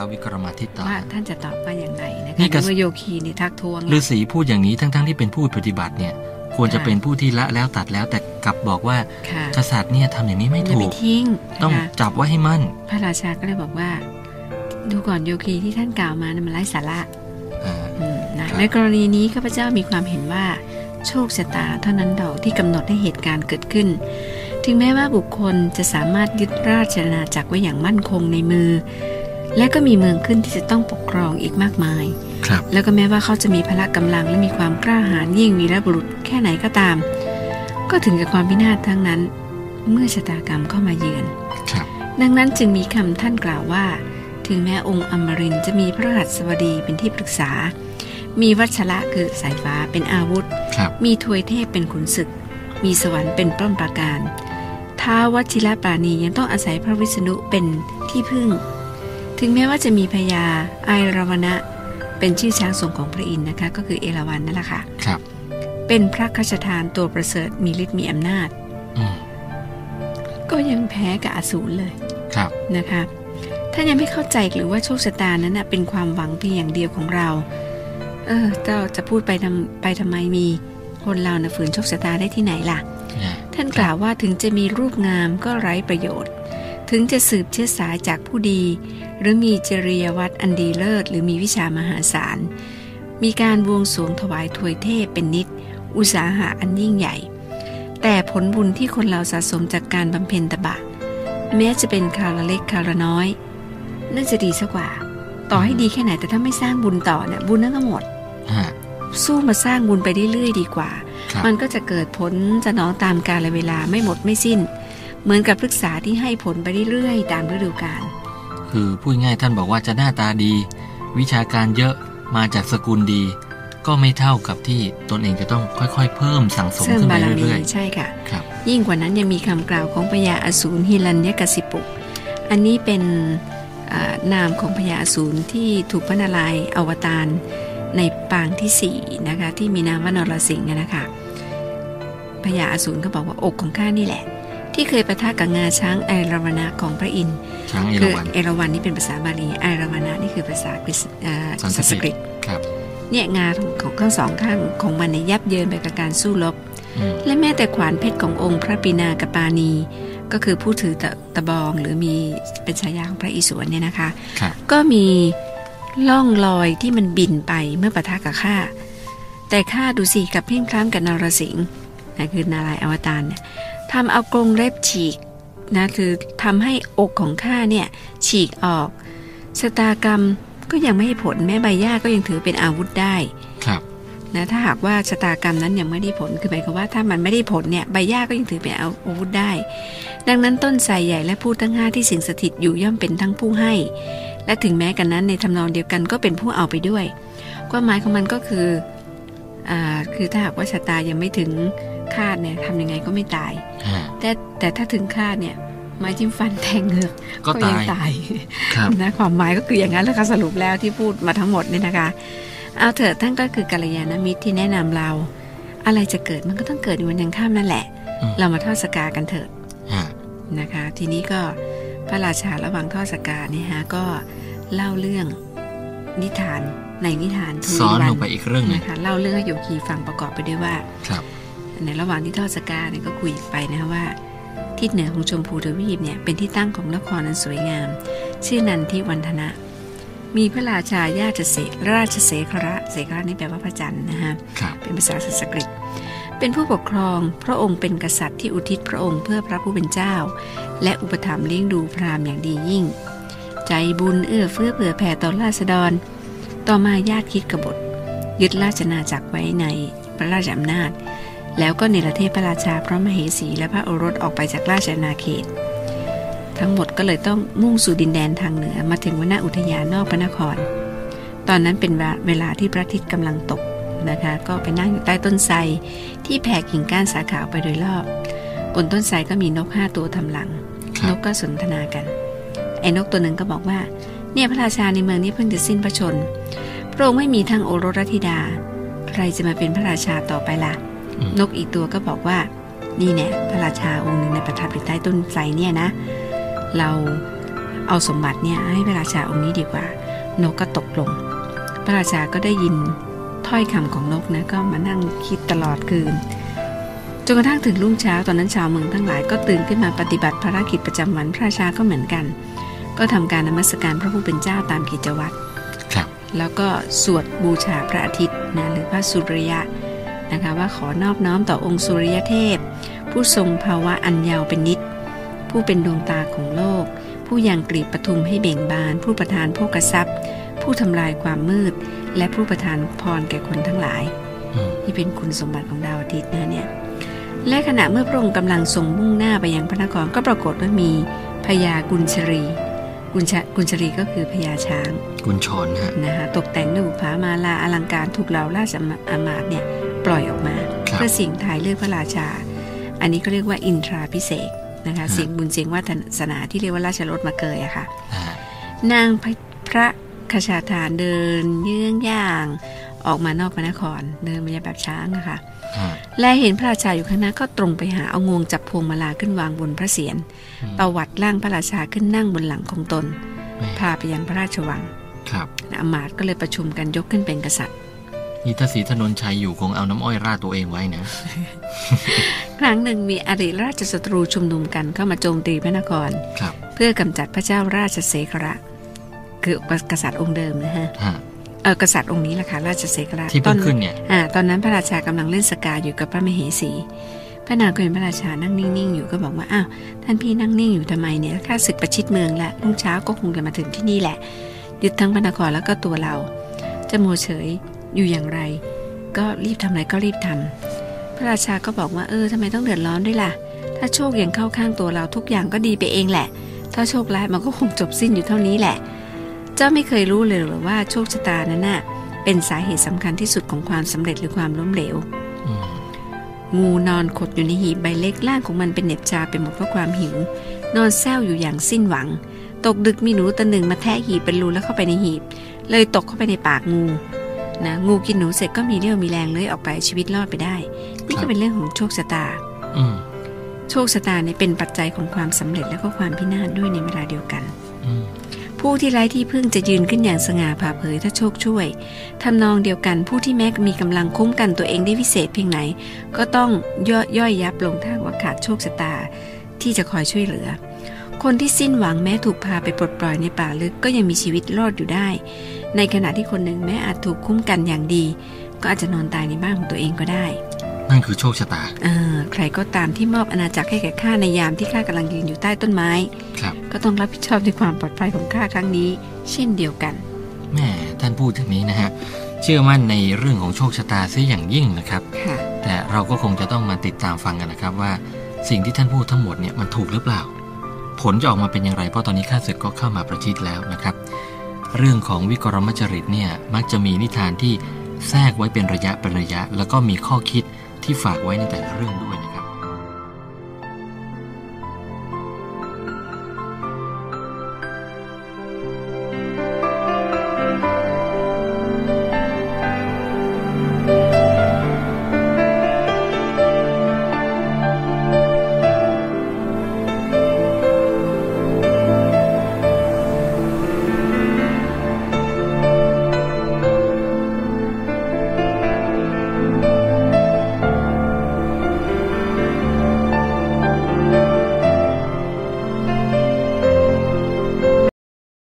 ท้าววิกรมาทิตาว่าท่านจะตอบว่าอย่างไรนะนี่คะก็เมื่อโยคีนี่ทักท้วงฤาษีพูดอย่างนี้ทั้งๆที่เป็นผู้ปฏิบัติเนี่ย ควรจะค่ะเป็นผู้ที่ละแล้วตัดแล้วแต่กลับบอกว่าค่ะกษัตริย์เนี่ยทำอย่างนี้ไม่อย่าถูไปกทิ้งต้องนะคะจับไว้ให้มั่น พระราชาก็เลยบอกว่า ดูก่อนโยคีที่ท่านกล่าวมานะมันไร้สาระอ่าอืมนะครับในกรณีนี้ข้าพเจ้ามีความเห็นว่าโชคชะตาเท่านั้นดอกที่กำหนดให้เหตุการณ์เกิดขึ้น ถึงแม้ว่าบุคคลจะสามารถยึดราชอาณาจักรไว้อย่างมั่นคงในมือ และก็มีเมืองขึ้นที่จะต้องปกครองอีกมากมาย ครับ แล้วก็แม้ว่าเขาจะมีพละกำลังและมีความกล้าหาญยิ่งวีรบุรุษแค่ไหนก็ตาม ก็ถึงกับความพินาศทั้งนั้น เมื่อชะตากรรมเข้ามาเยือน ครับ ดังนั้นจึงมีคำท่านกล่าวว่า ถึงแม้องค์อมรินทร์จะมีพระหัสบดีเป็นที่ปรึกษา มีวัชระคือสายฟ้าเป็นอาวุธครับมีทวยเทพเป็นขุนศึก มีสวรรค์เป็นป้อมปราการท้าววชิรปราณียังต้องอาศัยพระวิษณุเป็นที่พึ่ง ถึงแม้ว่าจะมีพญาไอราวนะเป็นชื่อช้างทรงของพระอินทร์นะคะ ก็คือเอราวัณนั่นแหละค่ะครับ เป็นพระคชทานตัวประเสริฐมีฤทธิ์มีอำนาจอืมก็ยังแพ้กับอสูรเลยครับนะคะท่านยังไม่เข้าใจหรือว่าโชคชะตานั้นนะเป็นความหวังเพียงอย่างเดียวของเรา เออเจ้าจะพูดไปทำไปทำไมมีคนเรานะฝืนโชคชะตาได้ที่ไหนล่ะเนี่ยท่านกล่าวว่าถึงจะมีรูปงามก็ไร้ประโยชน์ ถึงจะสืบเชื้อสายจากผู้ดี หรือมีจริยวัตรอันดีเลิศ หรือมีวิชามหาศาล มีการบวงสรวงถวายถวยเทพเป็นนิด อุตสาหะอันยิ่งใหญ่ แต่ผลบุญที่คนเราสะสมจากการบำเพ็ญตบะ แม้จะเป็นคราวละเล็กคราวละน้อย น่าจะดีสักกว่า ต่อให้ดีแค่ไหนแต่ถ้าไม่สร้างบุญต่อเนี่ยบุญนั้นก็หมดฮะสู้มาสร้างบุญไปเรื่อยๆดีกว่าครับมันก็จะเกิดผลสนองตามกาลเวลาไม่หมดไม่สิ้น เหมือนกับพฤกษาที่ให้ผลไปเรื่อยๆตามฤดูกาล คือพูดง่ายๆท่านบอกว่าจะหน้าตาดี วิชาการเยอะมาจากสกุลดี ก็ไม่เท่ากับที่ตนเองจะต้องค่อยๆ เพิ่มสั่งสมเสริมขึ้นไปบารมีเรื่อยใช่ค่ะๆครับ ยิ่งกว่านั้นยังมีคำกล่าวของพญาอสูรฮิรัญยกสิปุอันนี้เป็นอ่านามของพญาอสูรที่ถูกพระนารายณ์อวตารในปางที่สี่นะคะ ที่มีนามว่านรสิงห์อะนะคะพญาอสูรก็บอกว่าอกของข้านี่แหละ ที่เคยประทะกับงาช้างไอราวนะของพระอินทร์ช้างเอคืราอวัณเอราวันนี่เป็นภาษาบาลีไอราวนะนี่คือภาษากฤษอ่าสันสันสสกกฤฤตตครับเนี่ยงาของทั้งสองข้างของมันเนี่ยยับเยินไปกับการสู้รบอืมและแม้แต่ขวานเพชรขององค์พระปีนากปานี ก็คือผู้ถือตะตะบองหรือมีเป็นฉายาของพระอิศวรเนี่ยนะคะครับก็มีล่องลอยที่มันบินไปเมื่อปะทะกับข้าแต่ข้าดูสิกับเพ่งพร้ำกับนรสิงห์นะคือนารายณ์อวตารเนี่ย ทำเอากรงเล็บฉีกนะคือทำให้อกของข้าเนี่ยฉีกออกชะตากรรมก็ยังไม่ให้ผลแม้ใบหญ้าก็ยังถือเป็นอาวุธได้ครับนะถ้าหากว่าชะตากรรมนั้นยังไม่ได้ผลคือหมายความว่าถ้ามันไม่ได้ผลเนี่ยใบหญ้าก็ยังถือเป็นอาวุธได้ ดังนั้นต้นไทรใหญ่และผู้ทั้งห้าที่สิงสถิตอยู่ย่อมเป็นทั้งผู้ให้ และถึงแม้กันนั้นในทำนองเดียวกันก็เป็นผู้เอาไปด้วยความหมายของมันก็คืออ่าคือถ้าหากว่าชะตายังไม่ถึง คาดเนี่ยทำยังไงก็ไม่ตายฮะแต่แต่ถ้าถึงคาดเนี่ยไม้จิ้มฟันแทงเหงือกก็ยัตายตายครับนะความหมายก็คืออย่างนั้นแหละค่ะสรุปแล้วที่พูดมาทั้งหมดเนี่ยนะคะ เอาเถอะท่านก็คือกัลยาณมิตรที่แนะนำเรา อะไรจะเกิดมันก็ต้องเกิดในวันยังข้ามนั่นแหละอืมเรามาทอดสกากันเถิดฮะนะคะ ทีนี้ก็พระราชาระหว่างทอดสกาเนี่ยฮะก็เล่าเรื่องนิทานในนิทานทูซ้อนวัลงไปอีกเรื่องหนึ่งนะคะเล่าเรื่องให้โยคีฟังประกอบไปด้วยว่าครับ ในระหว่างที่ทอดสกาเนี่ยก็คุยไปนะคะว่า ทิศเหนือของชมพูทวีปเนี่ยเป็นที่ตั้งของนครอันสวยงาม ชื่อนันทิวันธนะ มีพระราชาญาติเสกราชเสขระเสขระนี่แปลว่าพระจันทร์นะฮะครับเป็นภาษาสันสกฤตเป็นผู้ปกครองพระองค์เป็นกษัตริย์ที่อุทิศพระองค์เพื่อพระผู้เป็นเจ้า และอุปถัมภ์เลี้ยงดูพราหมณ์อย่างดียิ่ง ใจบุญเอื้อเฟื้อเผื่อแผ่ต่อราษฎร ต่อมาญาติคิดกบฏ ยึดราชนาจักรไว้ในพระราชอำนาจ แล้วก็เนรเทศพระราชาพร้อมมเหสีและพระโอรสออกไปจากราชอาณาเขต ทั้งหมดก็เลยต้องมุ่งสู่ดินแดนทางเหนือมาถึงวนอุทยานนอกพระนคร ตอนนั้นเป็นเวลาที่พระอาทิตย์กำลังตกนะคะก็ไปนั่งอยู่ใต้ต้นไทรที่แผ่กิ่งก้านสาขาออกไปโดยรอบบนต้นไทรก็มีนกห้าตัวทำหลังครันบกก็สนทนากัน ไอ้นกตัวหนึ่งก็บอกว่า เนี่ยพระราชาในเมืองนี้เพิ่งจะสิ้นพระชน พระองค์ไม่มีทั้งโอรสและธิดา ใครจะมาเป็นพระราชาต่อไปล่ะอืม นกอีกตัวก็บอกว่า นี่เนี่ยพระราชาองค์หนึ่งในประทับอยู่ใต้ต้นไทรเนี่ยนะ เราเอาสมบัติเนี่ยให้พระราชาองค์นี้ดีกว่า นกก็ตกลง พระราชาก็ได้ยินถ้อยคำของนกนะก็มานั่งคิดตลอดคืนจนกระทั่งถึงรุ่งเช้าตอนนั้นชาวเมืองทั้งหลายก็ตื่นขึ้นมาปฏิบัติภารกิจประจำวันพระราชาก็เหมือนกัน ก็ทำการนมัสการพระผู้เป็นเจ้าตามกิจวัตรครับแล้วก็สวดบูชาพระอาทิตย์นะหรือพระสุริยะ นะคะว่าขอนอบน้อมต่อองค์สุริยเทพ ผู้ทรงภาวะอันยาวเป็นนิด ผู้เป็นดวงตาของโลก ผู้ยังกรีบประทุมให้เบ่งบาน ผู้ประทานโภกทรัพย์ ผู้ทำลายความมืด และผู้ประทานพรแก่คนทั้งหลายอืมที่เป็นคุณสมบัติของดาวอาทิตย์นะเนี่ยและขณะเมื่อพระองค์กำลังทรงมุ่งหน้าไปยังพระนครก็ปรากฏว่ามีพญากุญชรีกุญชกุญชรีก็คือพญาช้าง กุญชรนะฮะนะคะตกแต่งด้วยบุพามาลาอลังการถูกเหล่าราชอามาตย์เนี่ย ปล่อยออกมาครับเพื่อเสิ่งทายเลือกพระราชา อันนี้ก็เรียกว่าอินทราพิเศษกนะคะฮะเสียงบุญเสียงวาสนาที่เรียกว่าราชรถมาเกยอะค่ะอ่านางพระพระคชาทานเดินเยื่องย่าง ออกมานอกพระนครเดินมาแบบช้างอะค่ะอ่าและเห็นพระราชาอยู่ข้างหน้าก็ตรงไปหาเอางวงจับพวงมาลาขึ้นวางบนพระเศียรอืมตวัดร่างพระราชาขึ้นนั่งบนหลังของตนแม่พาไปยังพระราชวังครับอำมาตย์ก็เลยประชุมกันยกขึ้นเป็นกษัตริย์ นี่ถ้าศรีถนนชัยอยู่คงเอาน้ำอ้อยราดตัวเองไว้นะ ครั้งหนึ่งมีอริราชศัตรูชุมนุมกันเข้ามาโจมตีพระนครครับ เพื่อกำจัดพระเจ้าราชเสขระ คือกษัตริย์องค์เดิมนะฮะฮะเออกษัตริย์องค์นี้แหละค่ะราชเสขระที่ตเพิ่องนขึ้นเนี่ยอ่าตอนนั้นพระราชากำลังเล่นสกาอยู่กับพระมเหสี พระนางก็เห็นพระราชานั่งนิ่งๆอยู่ก็บอกว่าอ้าวท่านพี่นั่งนิ่งอยู่ทำไมเนี่ยข้าศึกประชิดเมืองแล้วรุ่งเช้าก็คงจะมาถึงที่นี่แหละยึดทั้งพระนครแล้วก็ตัวเราจะโมวเฉย อยู่อย่างไร ก็รีบทำอะไรก็รีบทำพระราชาก็บอกว่าเออทำไมต้องเดือดร้อนด้วยล่ะ ถ้าโชคยังเข้าข้างตัวเราทุกอย่างก็ดีไปเองแหละ ถ้าโชคร้ายมันก็คงจบสิ้นอยู่เท่านี้แหละ เจ้าไม่เคยรู้เลยหรือว่าโชคชะตานั้นน่ะเป็นสาเหตุสำคัญที่สุดของความสำเร็จหรือความล้มเหลวงูนอนขดอยู่ในหีบใบเล็กล่างของมันเป็นเหน็บชาไปหมดเพราะความหิว นอนแซวอยู่อย่างสิ้นหวัง ตกดึกมีหนูตัวหนึ่งมาแทะหีบเป็นรูแล้วเข้าไปในหีบ เลยตกเข้าไปในปากงู นะงูกินหนูเสร็จก็มีเรี่ยวมีแรงเลยออกไปชีวิตรอดไปได้ นี่ก็เป็นเรื่องของโชคชะตาอืมโชคชะตาเนี่ยเป็นปัจจัยของความสำเร็จและก็ความพินาศด้วยในเวลาเดียวกันอืมผู้ที่ไร้ที่พึ่งจะยืนขึ้นอย่างสง่าผ่าเผยถ้าโชคช่วยทำนองเดียวกันผู้ที่แม้มีกำลังคุ้มกันตัวเองได้วิเศษเพียงไหน ก็ต้องย่อยย่อยยับลงถ้าว่าขาดโชคชะตาที่จะคอยช่วยเหลือ คนที่สิ้นหวังแม้ถูกพาไปปลดปล่อยในป่าลึกก็ยังมีชีวิตรอดอยู่ได้ ในขณะที่คนหนึ่งแม้อาจถูกคุ้มกันอย่างดี ก็อาจจะนอนตายในบ้านของตัวเองก็ได้ นั่นคือโชคชะตาเออใครก็ตามที่มอบอาณาจักรให้แก่ข้าในยามที่ข้ากำลังยืนอยู่ใต้ต้นไม้ ครับ ก็ต้องรับผิดชอบในความปลอดภัยของข้าครั้งนี้ เช่นเดียวกันแม่ท่านพูดอย่างนี้นะฮะ เชื่อมั่นในเรื่องของโชคชะตาเสียอย่างยิ่งนะครับ ค่ะ แต่เราก็คงจะต้องมาติดตามฟังกันนะครับว่า สิ่งที่ท่านพูดทั้งหมดเนี่ยมันถูกหรือเปล่า ผลจะออกมาเป็นอย่างไรเพราะตอนนี้ข้าศึกก็เข้ามาประชิดแล้วนะครับ เรื่องของวิกรมจริตเนี่ยมักจะมีนิทานที่แทรกไว้เป็นระยะเป็นระยะ แล้วก็มีข้อคิดที่ฝากไว้ในแต่ละเรื่องด้วย